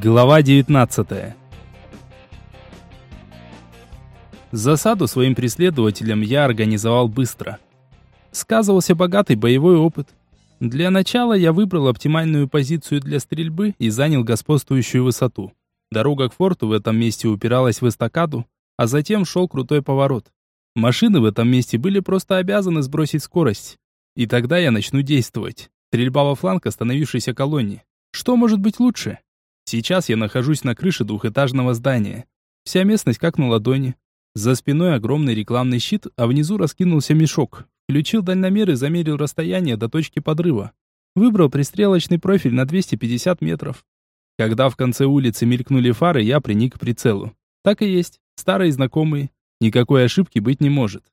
Глава 19 Засаду своим преследователям я организовал быстро. Сказывался богатый боевой опыт. Для начала я выбрал оптимальную позицию для стрельбы и занял господствующую высоту. Дорога к форту в этом месте упиралась в эстакаду, а затем шел крутой поворот. Машины в этом месте были просто обязаны сбросить скорость. И тогда я начну действовать. Стрельба во фланг остановившейся колонне. Что может быть лучше? Сейчас я нахожусь на крыше двухэтажного здания. Вся местность как на ладони. За спиной огромный рекламный щит, а внизу раскинулся мешок. Включил дальномер и замерил расстояние до точки подрыва. Выбрал пристрелочный профиль на 250 метров. Когда в конце улицы мелькнули фары, я приник к прицелу. Так и есть, старые знакомые. Никакой ошибки быть не может.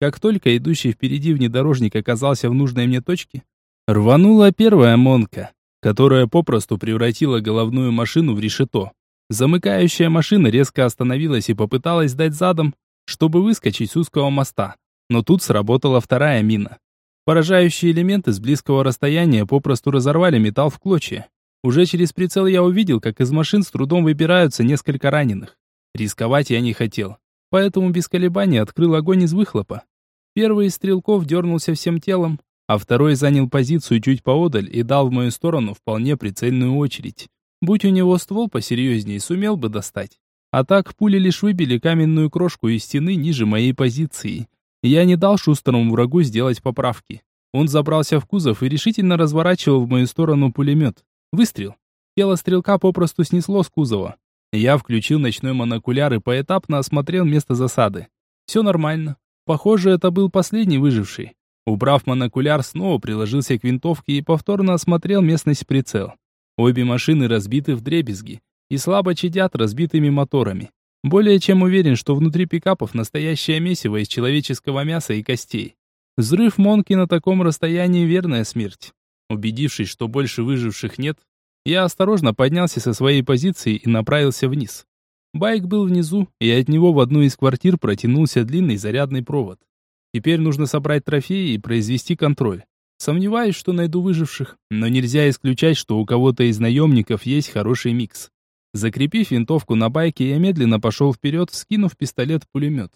Как только идущий впереди внедорожник оказался в нужной мне точке, рванула первая монка, которая попросту превратила головную машину в решето. Замыкающая машина резко остановилась и попыталась дать задом, чтобы выскочить с узкого моста. Но тут сработала вторая мина. Поражающие элементы с близкого расстояния попросту разорвали металл в клочья. Уже через прицел я увидел, как из машин с трудом выбираются несколько раненых. Рисковать я не хотел, поэтому без колебаний открыл огонь из выхлопа. Первый из стрелков дернулся всем телом, а второй занял позицию чуть поодаль и дал в мою сторону вполне прицельную очередь. Будь у него ствол посерьезнее, сумел бы достать. А так пули лишь выбили каменную крошку из стены ниже моей позиции. Я не дал шустрому врагу сделать поправки. Он забрался в кузов и решительно разворачивал в мою сторону пулемет. Выстрел. Тело стрелка попросту снесло с кузова. Я включил ночной монокуляр и поэтапно осмотрел место засады. Все нормально. Похоже, это был последний выживший. Убрав монокуляр, снова приложился к винтовке и повторно осмотрел местность прицел. Обе машины разбиты в дребезги и слабо чадят разбитыми моторами. Более чем уверен, что внутри пикапов настоящее месиво из человеческого мяса и костей. Взрыв Монки на таком расстоянии верная смерть. Убедившись, что больше выживших нет, я осторожно поднялся со своей позиции и направился вниз. Байк был внизу, и от него в одну из квартир протянулся длинный зарядный провод. Теперь нужно собрать трофеи и произвести контроль. Сомневаюсь, что найду выживших, но нельзя исключать, что у кого-то из наемников есть хороший микс. Закрепив винтовку на байке, я медленно пошел вперед, скинув пистолет-пулемет.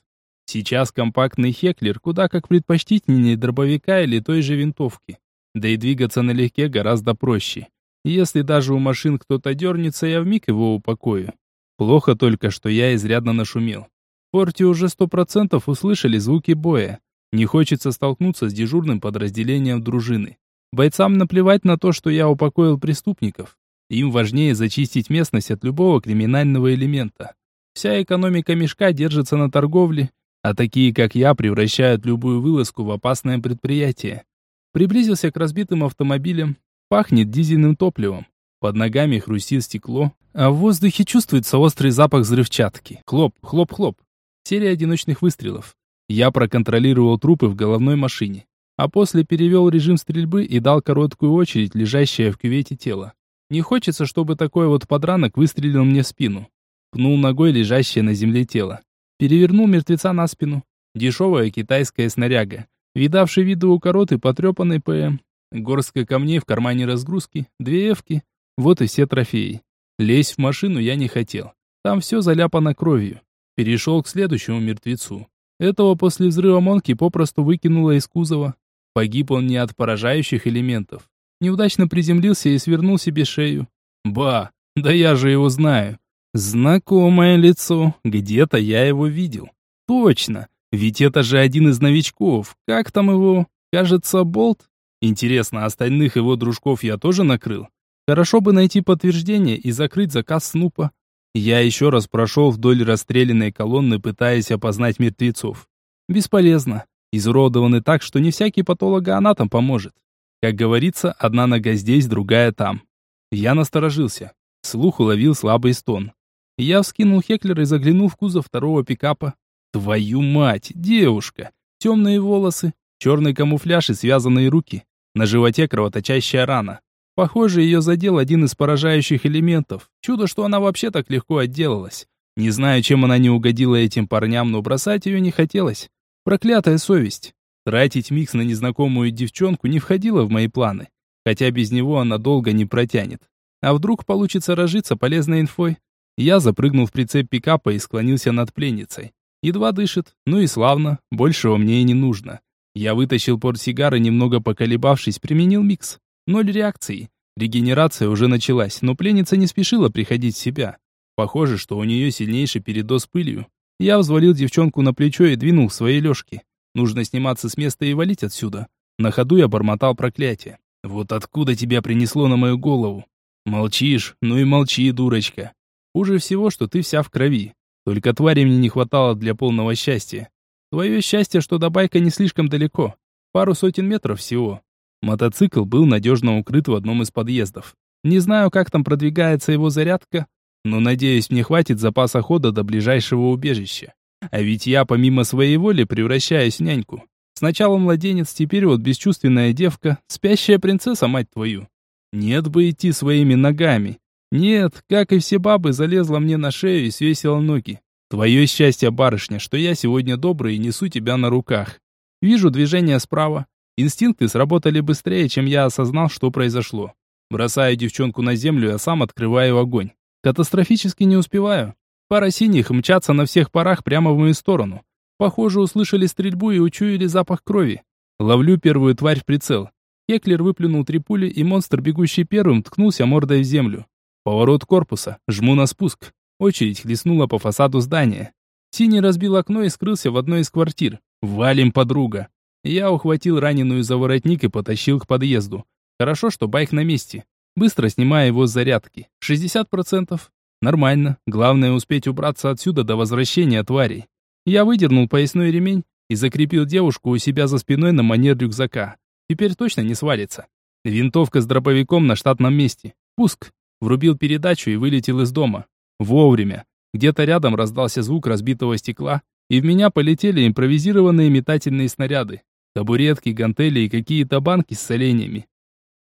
Сейчас компактный Хеклер куда как предпочтительнее дробовика или той же винтовки. Да и двигаться налегке гораздо проще. Если даже у машин кто-то дернется, я вмиг его упокою. Плохо только, что я изрядно нашумел. В порте уже сто процентов услышали звуки боя. Не хочется столкнуться с дежурным подразделением дружины. Бойцам наплевать на то, что я упокоил преступников. Им важнее зачистить местность от любого криминального элемента. Вся экономика мешка держится на торговле, а такие, как я, превращают любую вылазку в опасное предприятие. Приблизился к разбитым автомобилям. Пахнет дизельным топливом. Под ногами хрустит стекло, а в воздухе чувствуется острый запах взрывчатки. Хлоп, хлоп, хлоп. Серия одиночных выстрелов. Я проконтролировал трупы в головной машине, а после перевел режим стрельбы и дал короткую очередь, лежащее в кювете тело. Не хочется, чтобы такой вот подранок выстрелил мне в спину. Пнул ногой лежащее на земле тело. Перевернул мертвеца на спину. Дешевая китайская снаряга. Видавший виды у короты потрепанный ПМ. Горстка камней в кармане разгрузки. Две эвки. Вот и все трофеи. Лезть в машину я не хотел. Там все заляпано кровью. Перешел к следующему мертвецу. Этого после взрыва Монки попросту выкинуло из кузова. Погиб он не от поражающих элементов. Неудачно приземлился и свернул себе шею. Ба, да я же его знаю. Знакомое лицо, где-то я его видел. Точно, ведь это же один из новичков. Как там его? Кажется, Болт? Интересно, остальных его дружков я тоже накрыл? Хорошо бы найти подтверждение и закрыть заказ Снупа. Я еще раз прошел вдоль расстрелянной колонны, пытаясь опознать мертвецов. Бесполезно. Изуродованы так, что не всякий патологоанатом поможет. Как говорится, одна нога здесь, другая там. Я насторожился. Слух уловил слабый стон. Я вскинул Хеклер и заглянул в кузов второго пикапа. Твою мать, девушка! Темные волосы, черный камуфляж и связанные руки. На животе кровоточащая рана. Похоже, ее задел один из поражающих элементов. Чудо, что она вообще так легко отделалась. Не знаю, чем она не угодила этим парням, но бросать ее не хотелось. Проклятая совесть. Тратить микс на незнакомую девчонку не входило в мои планы. Хотя без него она долго не протянет. А вдруг получится разжиться полезной инфой? Я запрыгнул в прицеп пикапа и склонился над пленницей. Едва дышит, ну и славно, большего мне и не нужно. Я вытащил портсигар и, немного поколебавшись, применил микс. Ноль реакции. Регенерация уже началась, но пленница не спешила приходить в себя. Похоже, что у нее сильнейший передоз пылью. Я взвалил девчонку на плечо и двинул к своей лёжке. Нужно сниматься с места и валить отсюда. На ходу я бормотал проклятие. «Вот откуда тебя принесло на мою голову?» «Молчишь? Ну и молчи, дурочка. Хуже всего, что ты вся в крови. Только твари мне не хватало для полного счастья. Твое счастье, что до байка не слишком далеко. Пару сотен метров всего. Мотоцикл был надежно укрыт в одном из подъездов. Не знаю, как там продвигается его зарядка, но надеюсь, мне хватит запаса хода до ближайшего убежища. А ведь я помимо своей воли превращаюсь в няньку. Сначала младенец, теперь вот бесчувственная девка, спящая принцесса, мать твою. Нет бы идти своими ногами. Нет, как и все бабы, залезла мне на шею и свесила ноги. Твое счастье, барышня, что я сегодня добрый и несу тебя на руках. Вижу движение справа. Инстинкты сработали быстрее, чем я осознал, что произошло. Бросаю девчонку на землю, а сам открываю огонь. Катастрофически не успеваю. Пара синих мчатся на всех парах прямо в мою сторону. Похоже, услышали стрельбу и учуяли запах крови. Ловлю первую тварь в прицел. Кеклер выплюнул три пули, и монстр, бегущий первым, ткнулся мордой в землю. Поворот корпуса. Жму на спуск. Очередь хлестнула по фасаду здания. Синий разбил окно и скрылся в одной из квартир. Валим, подруга. Я ухватил раненую за воротник и потащил к подъезду. Хорошо, что байк на месте. Быстро снимаю его с зарядки. 60%. Нормально. Главное успеть убраться отсюда до возвращения тварей. Я выдернул поясной ремень и закрепил девушку у себя за спиной на манер рюкзака. Теперь точно не свалится. Винтовка с дробовиком на штатном месте. Пуск. Врубил передачу и вылетел из дома. Вовремя. Где-то рядом раздался звук разбитого стекла, и в меня полетели импровизированные метательные снаряды. Табуретки, гантели и какие-то банки с соленьями.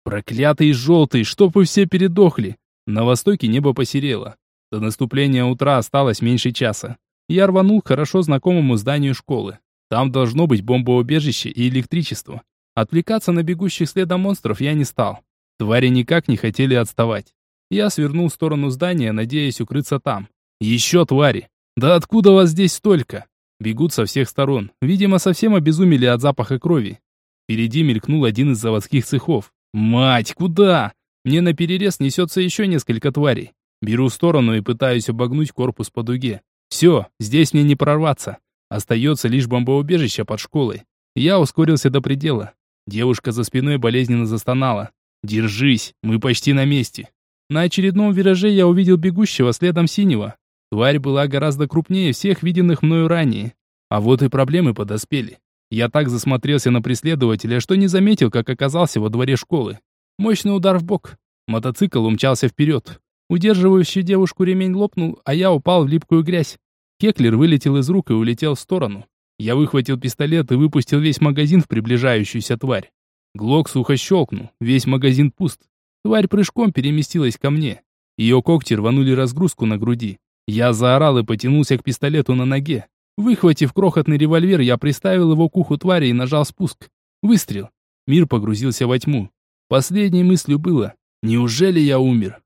Проклятый желтый, чтоб вы все передохли. На востоке небо посерело. До наступления утра осталось меньше часа. Я рванул к хорошо знакомому зданию школы. Там должно быть бомбоубежище и электричество. Отвлекаться на бегущих следом монстров я не стал. Твари никак не хотели отставать. Я свернул в сторону здания, надеясь укрыться там. Еще твари! Да откуда вас здесь столько? Бегут со всех сторон. Видимо, совсем обезумели от запаха крови. Впереди мелькнул один из заводских цехов. Мать, куда? Мне на перерез несется еще несколько тварей. Беру сторону и пытаюсь обогнуть корпус по дуге. Все, здесь мне не прорваться. Остается лишь бомбоубежище под школой. Я ускорился до предела. Девушка за спиной болезненно застонала. «Держись, мы почти на месте». На очередном вираже я увидел бегущего следом синего. Тварь была гораздо крупнее всех виденных мною ранее. А вот и проблемы подоспели. Я так засмотрелся на преследователя, что не заметил, как оказался во дворе школы. Мощный удар в бок. Мотоцикл умчался вперед. Удерживающий девушку ремень лопнул, а я упал в липкую грязь. Кеклер вылетел из рук и улетел в сторону. Я выхватил пистолет и выпустил весь магазин в приближающуюся тварь. Глок сухо щелкнул, весь магазин пуст. Тварь прыжком переместилась ко мне. Ее когти рванули разгрузку на груди. Я заорал и потянулся к пистолету на ноге. Выхватив крохотный револьвер, я приставил его к уху твари и нажал спуск. Выстрел. Мир погрузился во тьму. Последней мыслью было, неужели я умер?